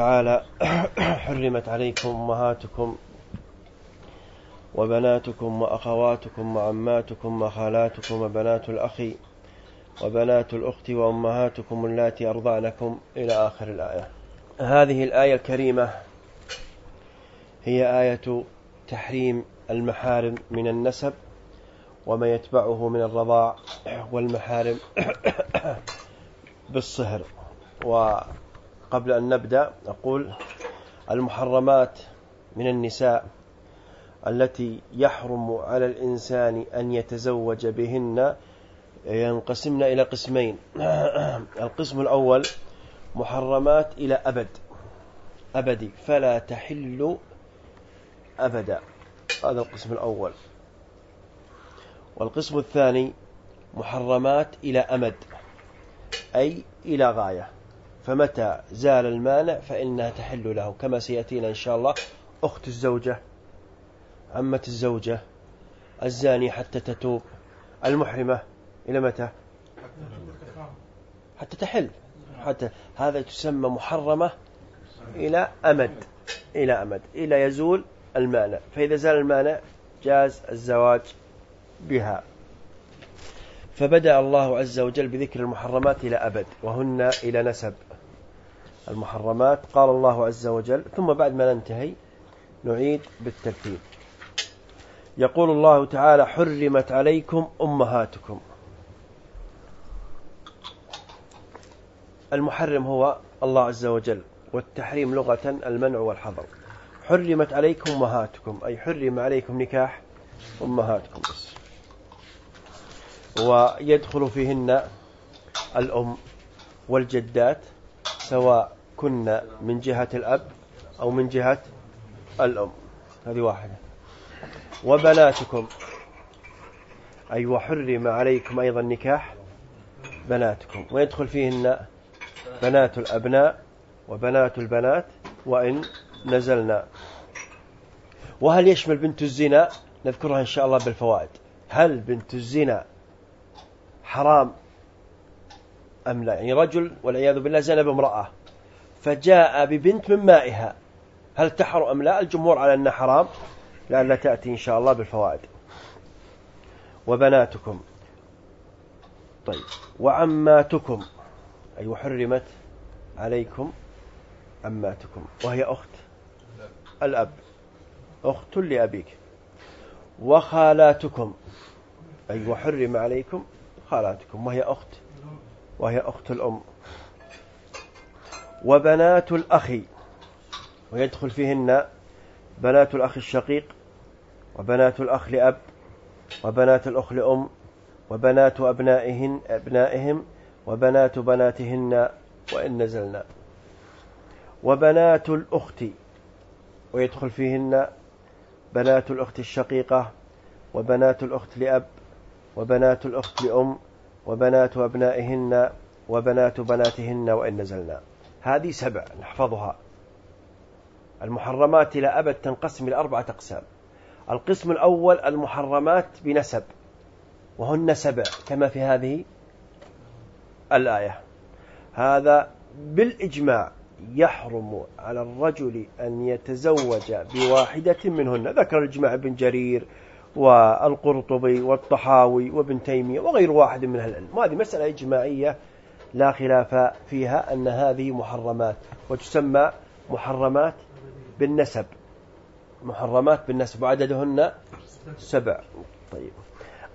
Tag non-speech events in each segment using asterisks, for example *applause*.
تعالى *clears throat* حرمت عليكم أمهاتكم وبناتكم وأخواتكم وعماتكم وخالاتكم وبنات الأخ وبنات الأخت وأمهاتكم اللاتي أرضعنكم إلى آخر الآية. هذه الآية الكريمة هي آية تحريم المحارم من النسب وما يتبعه من الرضاع والمحارم *clears throat* بالصهر وقبل أن نبدأ أقول المحرمات من النساء التي يحرم على الإنسان أن يتزوج بهن ينقسمن إلى قسمين. *clears throat* القسم الأول محرمات إلى أبد. أبدي فلا تحل أبدا. هذا القسم الأول. والقسم الثاني محرمات إلى أمد أي إلى غاية. فمتى زال المانع فإنها تحل له كما سيأتينا إن شاء الله. أخت الزوجة عمة الزوجة الزاني حتى تتوب المحرمة إلى متى؟ حتى تحل. حتى هذا تسمى محرمة إلى أمد إلى أمد إلى يزول المانع. فإذا زال المانع جاز الزواج بها. فبدأ الله عز وجل بذكر المحرمات إلى أبد وهن إلى نسب. المحرمات قال الله عز وجل ثم بعد ما ننتهي نعيد بالترتيب. يقول الله تعالى حرمت عليكم أمهاتكم. المحرم هو الله عز وجل والتحريم لغة المنع والحظر. حرمت عليكم أمهاتكم أي حرم عليكم نكاح أمهاتكم. ويدخل فيهن الأم والجدات سواء كن من جهة الأب أو من جهة الأم. هذه واحدة. وبناتكم. أي وحرم عليكم أيضا نكاح بناتكم. ويدخل فيهن بنات الأبناء وبنات البنات وإن نزلنا. وهل يشمل بنت الزنا؟ نذكرها إن شاء الله بالفوائد. هل بنت الزنا حرام أم لا؟ يعني رجل والعياذ بالله زنب امرأة فجاء ببنت من مائها. هل تحرم أم لا؟ الجمهور على أنها حرام لأن تأتي إن شاء الله بالفوائد. وبناتكم. طيب. وعماتكم. أي وحرمت عليكم عماتكم. وهي أخت؟ الأب. أخت لأبيك. وخالاتكم. أي وحرم عليكم خالاتكم. وهي أخت. وهي أخت الأم. وبنات الأخ ويدخل فيهن بنات الأخ الشقيق وبنات الأخ لأب وبنات الأخ لأم وبنات أبنائهن أبنائهم وبنات بناتهن وإن نزلنا وبنات الأخت ويدخل فيهن بنات الأخت الشقيقة وبنات الأخت لأب وبنات الأخت لأم وبنات أبنائهن وبنات بناتهن وإن نزلنا. هذه سبع نحفظها. المحرمات إلى أبد تنقسم إلى أربعة أقسام. القسم الأول المحرمات بنسب وهن سبع كما في هذه الآية. هذا بالإجماع يحرم على الرجل أن يتزوج بواحدة منهن. ذكر الإجماع ابن جرير والقرطبي والطحاوي وابن تيمية وغير واحد من أهل العلم. وهذه مسألة إجماعية لا خلاف فيها أن هذه محرمات وتسمى محرمات بالنسب محرمات بالنسب وعددهن سبع. طيب.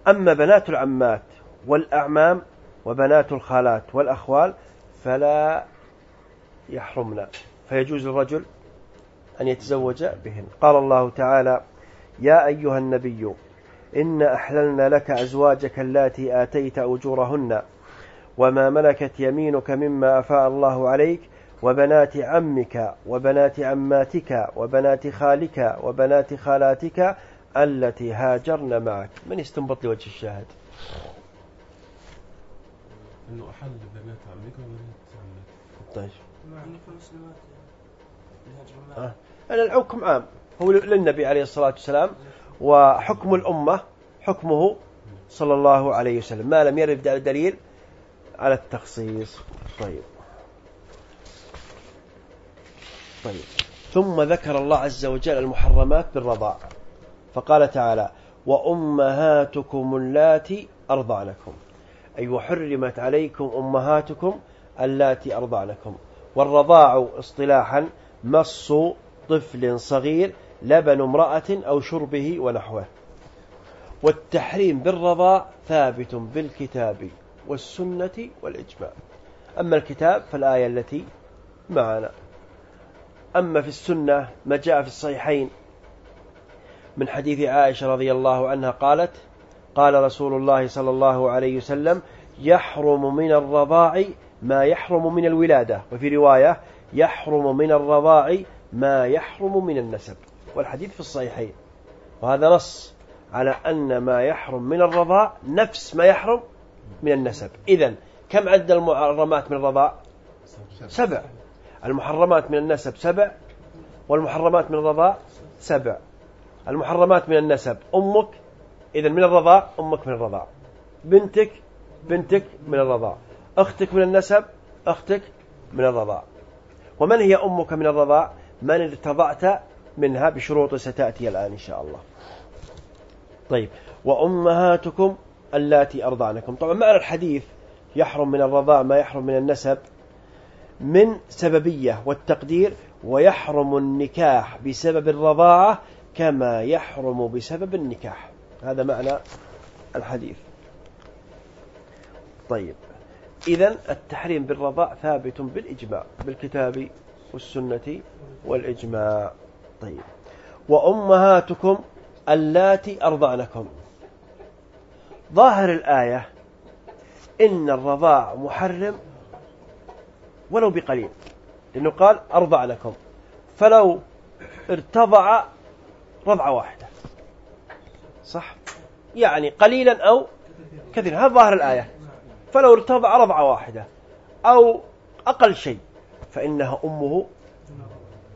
أما بنات العمات والأعمام وبنات الخالات والأخوال فلا يحرمن فيجوز للرجل أن يتزوج بهن. قال الله تعالى يا أيها النبي إن أحللنا لك أزواجك اللاتي آتيت أجورهن وما ملكت يمينك مما أفاء الله عليك وبنات عمك وبنات عماتك وبنات خالك وبنات خالاتك التي هاجرن معك. من يستنبط لوجه الشاهد؟ إنه أحل بنات عمك وبنات عماتك. طيب. آه. الحكم عام. هو للنبي عليه الصلاة والسلام وحكم الأمة حكمه صلى الله عليه وسلم. ما لم يرد دليل على التخصيص. طيب. طيب. ثم ذكر الله عز وجل المحرمات بالرضاع. فقال تعالى وأمهاتكم اللاتي أرضعنكم أي وحرمت عليكم أمهاتكم اللاتي أرضعنكم والرضاع اصطلاحا مص طفل صغير لبن امرأة أو شربه ونحوه. والتحريم بالرضاع ثابت بالكتاب والسنة والإجماع. أما الكتاب فالآية التي معنا. أما في السنة ما جاء في الصحيحين من حديث عائشة رضي الله عنها قالت قال رسول الله صلى الله عليه وسلم يحرم من الرضاع ما يحرم من الولادة. وفي رواية يحرم من الرضاع ما يحرم من النسب. والحديث في الصحيحين. وهذا نص على أن ما يحرم من الرضاع نفس ما يحرم من النسب. إذا كم عد المحرمات من الرضاع سبع. المحرمات من النسب سبع والمحرمات من الرضاع سبع. المحرمات من النسب أمك إذا من الرضاع أمك من الرضاع بنتك بنتك من الرضاع أختك من النسب أختك من الرضاع ومن هي أمك من الرضاع من ارتضعت منها بشروط ستأتي الآن إن شاء الله. طيب وأمهاتكم اللاتي أرضعنكم. طبعا معنى الحديث يحرم من الرضاع ما يحرم من النسب من سببية والتقدير ويحرم النكاح بسبب الرضاعة كما يحرم بسبب النكاح. هذا معنى الحديث. طيب إذا التحريم بالرضاع ثابت بالإجماع بالكتاب والسنة والإجماع. طيب. وأمهاتكم اللاتي أرضعنكم. ظاهر الآية إن الرضاع محرم ولو بقليل. لأنه قال أرضع لكم فلو ارتضع رضعة واحدة. صح؟ يعني قليلا أو كثيرا. هذا ظاهر الآية. فلو ارتضع رضعة واحدة أو أقل شيء فإنها أمه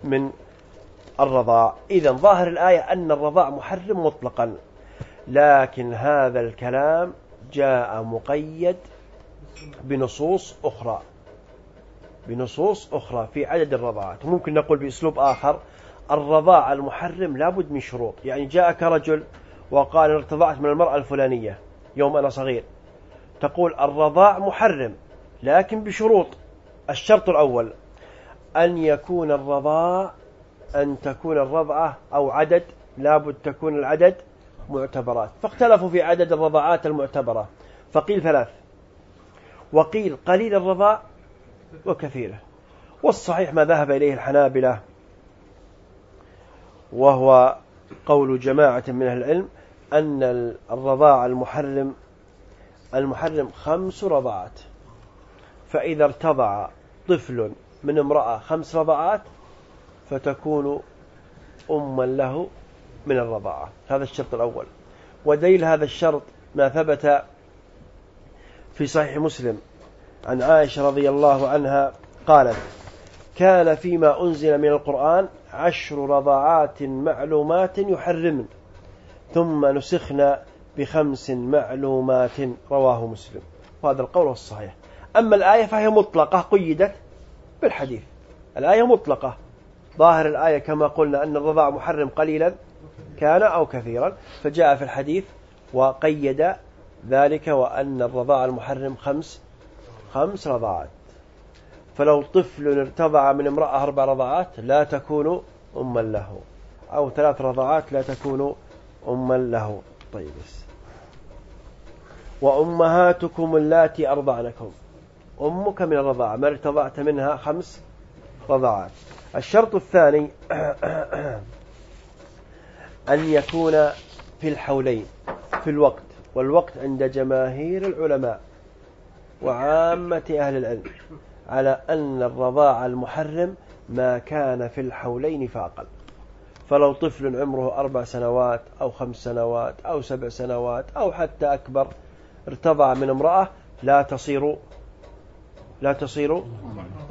من الرضاع. إذا ظاهر الآية أن الرضاع محرم مطلقا. لكن هذا الكلام جاء مقيد بنصوص أخرى. بنصوص أخرى في عدد الرضاعات. ممكن نقول بأسلوب آخر الرضاع المحرم لابد من شروط. يعني جاءك رجل وقال ارتضعت من المرأة الفلانية يوم أنا صغير. تقول الرضاع محرم لكن بشروط. الشرط الأول أن يكون الرضاع أن تكون الرضعة أو عدد لابد تكون العدد معتبرات. فاختلفوا في عدد الرضاعات المعتبرة. فقيل ثلاث. وقيل قليل الرضاع وكثيرة. والصحيح ما ذهب إليه الحنابلة وهو قول جماعة من أهل العلم أن الرضاع المحرم المحرم خمس رضاعات. فإذا ارتضع طفل من امرأة خمس رضاعات فتكون أما له من الرضاعة. هذا الشرط الأول. ودليل هذا الشرط ما ثبت في صحيح مسلم عن عائشة رضي الله عنها قالت كان فيما أنزل من القرآن عشر رضاعات معلومات يحرمن ثم نسخنا بخمس معلومات. رواه مسلم. وهذا القول الصحيح. أما الآية فهي مطلقة قيدت بالحديث. الآية مطلقة. ظاهر الآية كما قلنا أن الرضاع محرم قليلا كان أو كثيرا فجاء في الحديث وقيد ذلك وأن الرضاع المحرم خمس خمس رضاعات. فلو طفل ارتضع من امرأة أربع رضاعات لا تكون أما له أو ثلاث رضاعات لا تكون أما له. طيب وأمهاتكم اللاتي أرضعنكم. أمك من الرضاعة ما ارتضعت منها خمس رضاعات الشرط الثاني *clears throat* أن يكون في الحولين في الوقت والوقت عند جماهير العلماء وعامة أهل العلم على أن الرضاع المحرم ما كان في الحولين فأقل. فلو طفل عمره أربع سنوات أو خمس سنوات أو سبع سنوات أو حتى أكبر ارتضع من امرأة لا تصير لا تصير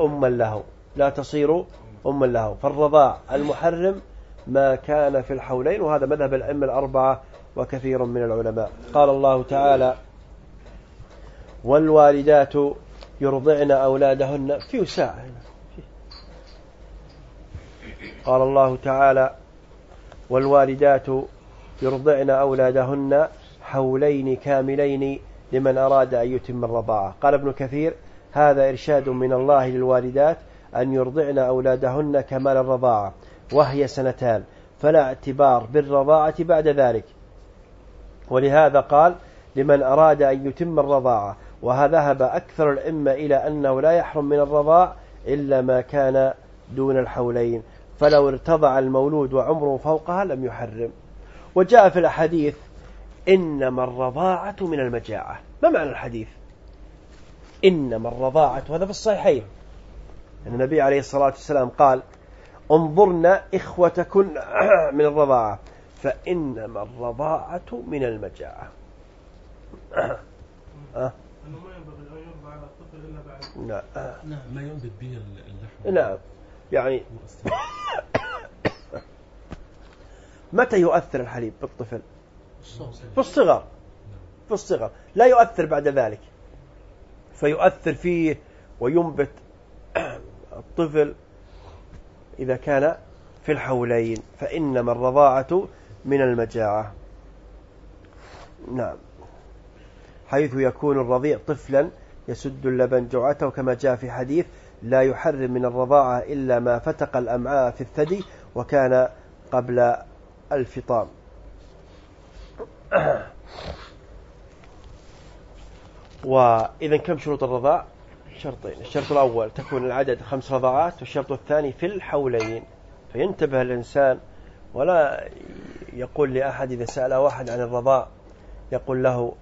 أما له. لا تصير أما له. فالرضاع المحرم ما كان في الحولين وهذا مذهب الأئمة الأربعة وكثير من العلماء. قال الله تعالى والوالدات يرضعن أولادهن في ساعة قال الله تعالى والوالدات يرضعن أولادهن حولين كاملين لمن أراد أن يتم الرضاعة. قال ابن كثير هذا إرشاد من الله للوالدات أن يرضعن أولادهن كمال الرضاعة وهي سنتان فلا اعتبار بالرضاعة بعد ذلك. ولهذا قال لمن أراد أن يتم الرضاعة وذهب أكثر الأئمة إلى أنه لا يحرم من الرضاع إلا ما كان دون الحولين فلو ارتضع المولود وعمره فوقها لم يحرم. وجاء في الأحاديث إنما الرضاعة من المجاعة. ما معنى الحديث؟ إنما الرضاعة وهذا في الصحيحين. النبي عليه الصلاة والسلام قال انظرنا إخوتكن *clears throat* من الرضاعة فإنما الرضاعة من المجاعة. *clears throat* أه؟ أنه ما ينبغي أن يرضع على الطفل إلا بعد نعم. ما ينبت به اللحم نعم. يعني *coughs* متى يؤثر الحليب بالطفل في الصغر. في الصغر. لا يؤثر بعد ذلك. فيؤثر فيه وينبت الطفل إذا كان في الحولين فإنما الرضاعة من المجاعة. نعم. حيث يكون الرضيع طفلا يسد اللبن جوعته كما جاء في حديث لا يحرم من الرضاعة إلا ما فتق الأمعاء في الثدي وكان قبل الفطام. *coughs* وإذا كم شروط الرضاع؟ شرطين الشرط الأول تكون العدد خمس رضاعات والشرط الثاني في الحولين. فينتبه الإنسان ولا يقول لأحد إذا سأل واحد عن الرضاع يقول له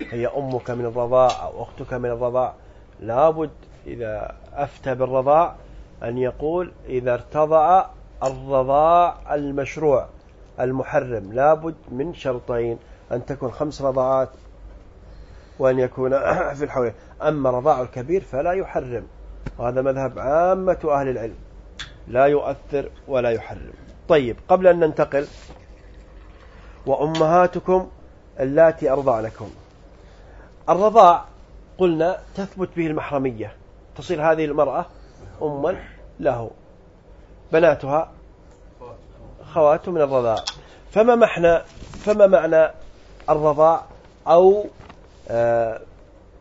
هي أمك من الرضاع أو أختك من الرضاع. لابد إذا أفتى بالرضاع أن يقول إذا ارتضع الرضاع المشروع المحرم. لابد من شرطين أن تكون خمس رضاعات وأن يكون *clears throat* في الحول أما رضاع الكبير فلا يحرم. وهذا مذهب عامة أهل العلم. لا يؤثر ولا يحرم. طيب قبل أن ننتقل وأمهاتكم اللاتي أرضعنكم الرضاع قلنا تثبت به المحرمية. تصير هذه المرأة أما له. بناتها خوات من الرضاع. فما فما معنى الرضاع أو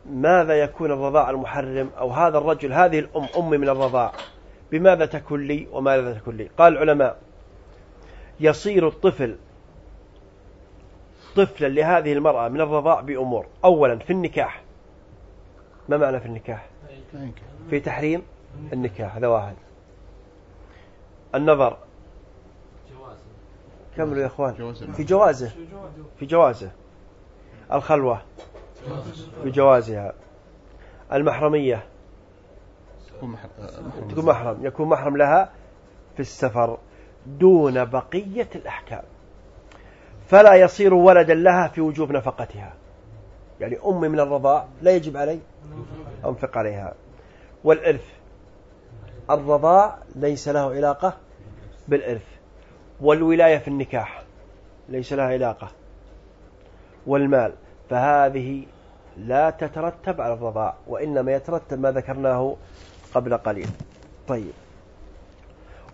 ماذا يكون الرضاع المحرم؟ أو هذا الرجل هذه الأم أمي من الرضاع بماذا تكون لي وماذا تكون لي؟ قال العلماء يصير الطفل طفلا لهذه المرأة من الرضاع بأمور. أولا في النكاح. ما معنى في النكاح؟ في تحريم النكاح. هذا واحد. النظر. كملوا يا إخوان. في جوازة. في جوازة. الخلوة. في جوازها المحرمية. تكون محرم. يكون محرم لها في السفر دون بقية الأحكام. فلا يصير ولدا لها في وجوب نفقتها. يعني أمي من الرضاع لا يجب علي أنفق عليها. والإرث. الرضاع ليس له علاقة بالإرث. والولاية في النكاح ليس لها علاقة. والمال. فهذه لا تترتب على الرضاع وإنما يترتب ما ذكرناه قبل قليل. طيب.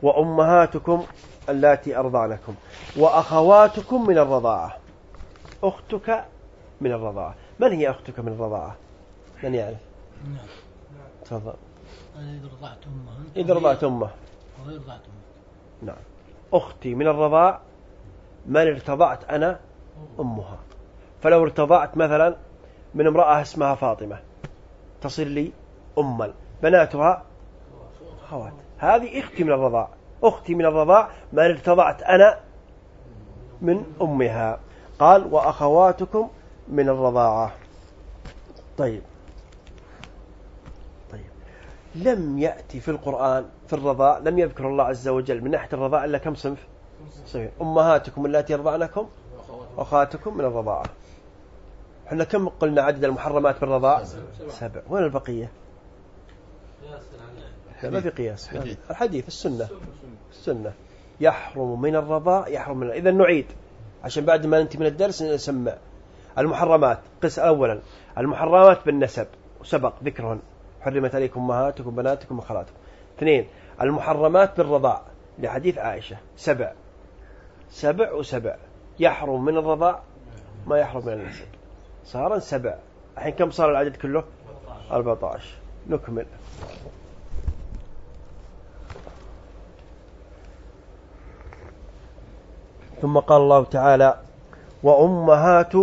وأمهاتكم اللاتي أرضعنكم وأخواتكم من الرضاعة. أختك من الرضاعة. من هي أختك من الرضاعة؟ من يعرف نعم تفضل. إذا رضعت أمها. إذا رضعت أمه. وغير رضعت أمه نعم. أختي من الرضاع من ارتضعت أنا؟ أمها. فلو ارتضعت مثلا من امرأة اسمها فاطمة. تصير لي أما بناتها خوات. هذه أختي من الرضاع. أختي من الرضاع من ارتضعت أنا من أمها. قال وأخواتكم من الرضاعة. طيب. طيب. لم يأتي في القرآن في الرضاع لم يذكر الله عز وجل من ناحية الرضاع إلا كم صنف؟ صحيح أمهاتكم التي يرضعنكم وأخواتكم من الرضاعة. إحنا كم قلنا عدد المحرمات بالرضاع سبع. وين البقية؟ ما في قياس. الحديث. السنة. السنة يحرم من الرضاع يحرم من إذا نعيد. عشان بعد ما ننتهي من الدرس نسمع. المحرمات. قس أولا. المحرمات بالنسب. وسبق ذكرهن حرمت عليكم أمهاتكم بناتكم وخالاتكم اثنين. المحرمات بالرضاع لحديث عائشة. سبع. سبع وسبع. يحرم من الرضاع ما يحرم من النسب. صار سبع. الحين كم صار العدد كله؟ 14 نكمل. ثم قال الله تعالى وأمهات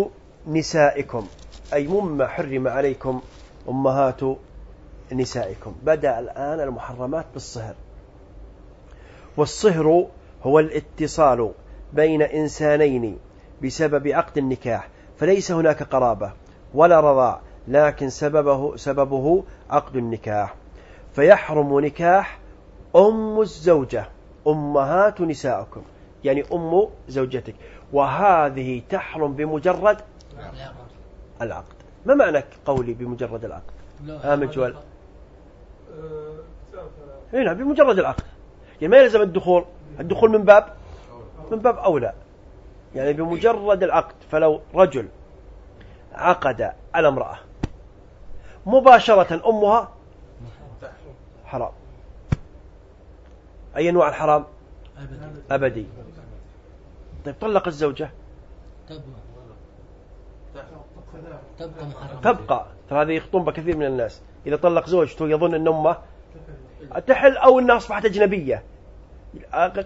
نسائكم. أي مما حرم عليكم أمهات نسائكم. بدأ الآن المحرمات بالصهر. والصهر هو الاتصال بين إنسانين بسبب عقد النكاح. فليس هناك قرابة ولا رضاع لكن سببه, سببه عقد النكاح. فيحرم نكاح أم الزوجة. أمهات نسائكم يعني أم زوجتك. وهذه تحرم بمجرد العقد. ما معنى قولي بمجرد العقد؟ آمن جوال. هنا نعم بمجرد العقد. يعني ما يلزم الدخول. الدخول من باب من باب أولى. يعني بمجرد العقد فلو رجل عقد على امرأة مباشرة أمها حرام. أي أنواع الحرام؟ أبدي. طيب طلق الزوجة. تبقى. تبقى ترى هذه يخطون كثير من الناس. إذا طلق زوجته يظن أن أمه تحل أو أنها أصبحت أجنبية.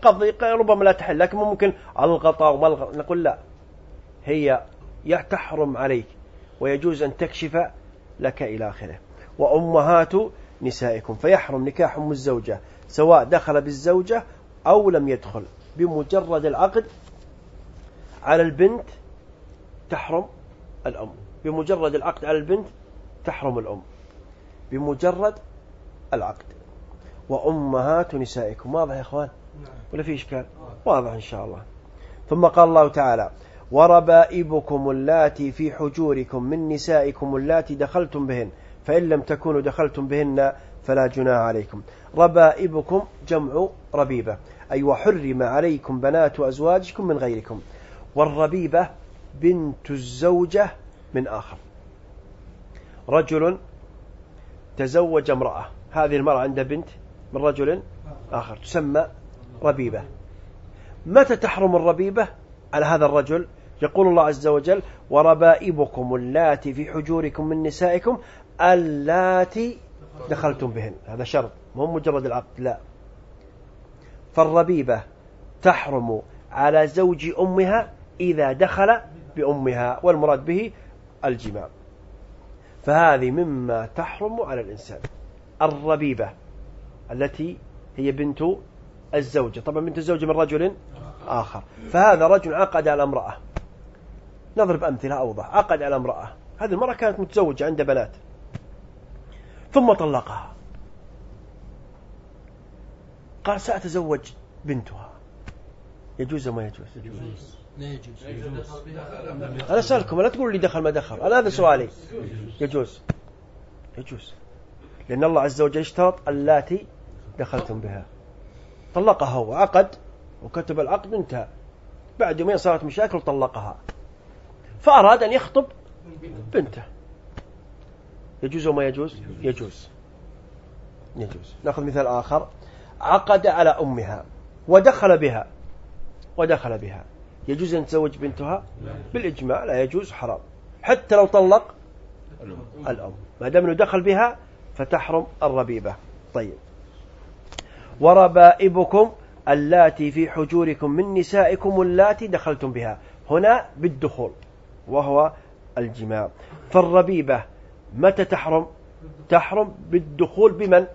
قضي ربما لا تحل لكن ممكن الغطاء وما الغطاء نقول لا هي تحرم عليك ويجوز أن تكشف لك إلى آخره. وأمهات نسائكم فيحرم نكاح أم الزوجة سواء دخل بالزوجة أو لم يدخل بمجرد العقد على البنت تحرم الأم. بمجرد العقد على البنت تحرم الأم. بمجرد العقد. وأمهات نسائكم. واضح يا إخوان؟ ولا في إشكال؟ واضح إن شاء الله. ثم قال الله تعالى وربائبكم اللاتي في حجوركم من نسائكم اللاتي دخلتم بهن فإن لم تكونوا دخلتم بهن فلا جناح عليكم. ربائبكم جمع ربيبة أي وحرم عليكم بنات أزواجكم من غيركم والربيبة بنت الزوجة من آخر. رجل تزوج امرأة هذه المرأة عندها بنت من رجل آخر تسمى ربيبة. متى تحرم الربيبة؟ على هذا الرجل. يقول الله عز وجل وربائبكم اللاتي في حجوركم من نسائكم اللاتي دخلتم بهن. هذا شرط مو مجرد العقد لا. فالربيبة تحرم على زوج أمها إذا دخل بأمها والمراد به الجماع. فهذه مما تحرم على الإنسان. الربيبة التي هي بنت الزوجة. طبعا بنت الزوجة من رجل آخر. فهذا رجل عقد على امرأة. نضرب أمثلة أوضح. عقد على امرأة. هذه المرأة كانت متزوجة عند بنات. ثم طلقها. قال سأتزوج بنتها. يجوز ما يجوز؟ يجوز. لا يجوز. أنا أسألكم لا تقول لي دخل ما دخل. أنا هذا سؤالي. يجوز. يجوز. لأن الله عز وجل اشترط اللاتي دخلتم بها. طلقها هو عقد وكتب العقد انتهى. بعد يومين صارت مشاكل وطلقها فأراد أن يخطب بنته. يجوز وما يجوز؟ يجوز. يجوز. نأخذ مثال آخر. عقد على أمها ودخل بها. ودخل بها. يجوز أن تزوج بنتها؟ بالإجماع لا يجوز حرام. حتى لو طلق الأم. ما دام أنه دخل بها فتحرم الربيبة. طيب. وربائبكم اللاتي في حجوركم من نسائكم اللاتي دخلتم بها. هنا بالدخول وهو الجماع. فالربيبة متى تحرم؟ تحرم بالدخول بمن؟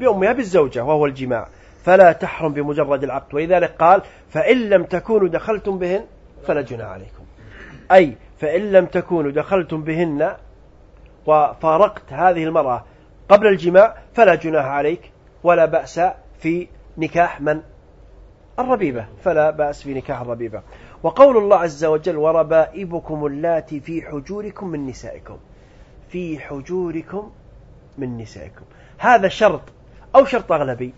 بأمها بالزوجة وهو الجماع. فلا تحرم بمجرد العقد ولذلك قال فإن لم تكونوا دخلتم بهن فلا جناح عليكم. أي فإن لم تكونوا دخلتم بهن وفارقت هذه المرأة قبل الجماع فلا جناح عليك ولا بأس في نكاح من؟ الربيبة. فلا بأس في نكاح الربيبة. وقول الله عز وجل وربائبكم اللاتي في حجوركم من نسائكم. في حجوركم من نسائكم. هذا شرط أو شرط أغلبي؟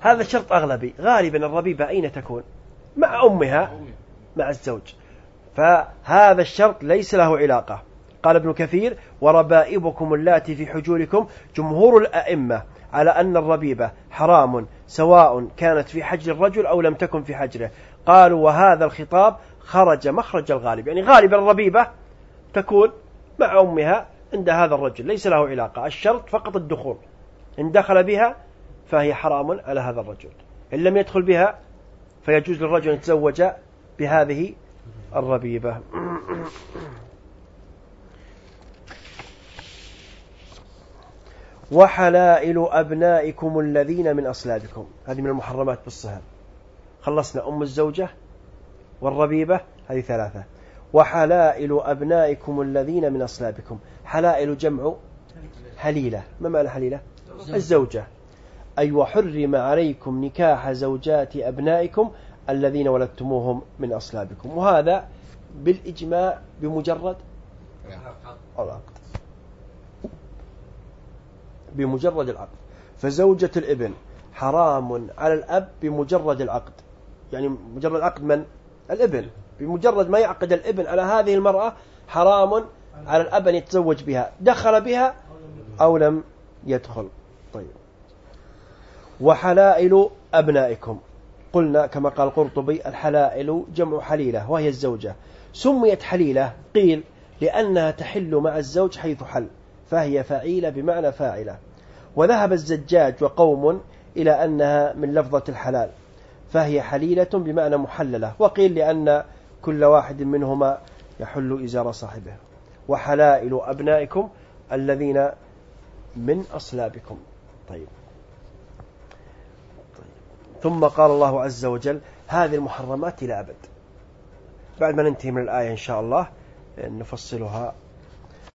هذا شرط أغلبي. غالبا الربيبة أين تكون؟ مع أمها مع الزوج. فهذا الشرط ليس له علاقة. قال ابن كثير وربائبكم اللاتي في حجوركم جمهور الأئمة على أن الربيبة حرام سواء كانت في حجر الرجل أو لم تكن في حجره. قالوا وهذا الخطاب خرج مخرج الغالب. يعني غالبا الربيبة تكون مع أمها عند هذا الرجل ليس له علاقة الشرط فقط الدخول. إن دخل بها فهي حرام على هذا الرجل. إن لم يدخل بها فيجوز للرجل أن يتزوج بهذه الربيبة. وحلائل أبنائكم الذين من أصلابكم. هذه من المحرمات بالصهر خلصنا. أم الزوجة والربيبة هذه ثلاثة. وحلائل أبنائكم الذين من أصلابكم. حلائل جمع حليلة. ما معنى حليلة؟ الزوجة. أي وحرم عليكم نكاح زوجات أبنائكم الذين ولدتموهم من أصلابكم. وهذا بالإجماع بمجرد العقد بمجرد العقد. فزوجة الإبن حرام على الأب بمجرد العقد. يعني مجرد العقد من؟ الإبن. بمجرد ما يعقد الإبن على هذه المرأة حرام على الأب أن يتزوج بها. دخل بها أو لم يدخل. طيب. وحلائل أبنائكم. قلنا كما قال القرطبي الحلائل جمع حليلة وهي الزوجة. سميت حليلة قيل لأنها تحل مع الزوج حيث حل فهي فعيلة بمعنى فاعلة. وذهب الزجاج وقوم إلى أنها من لفظة الحلال فهي حليلة بمعنى محللة وقيل لأن كل واحد منهما يحل إزار صاحبه. وحلائل أبنائكم الذين من أصلابكم. طيب. ثم قال الله عز وجل هذه المحرمات إلى أبد. بعد ما ننتهي من الآية إن شاء الله نفصلها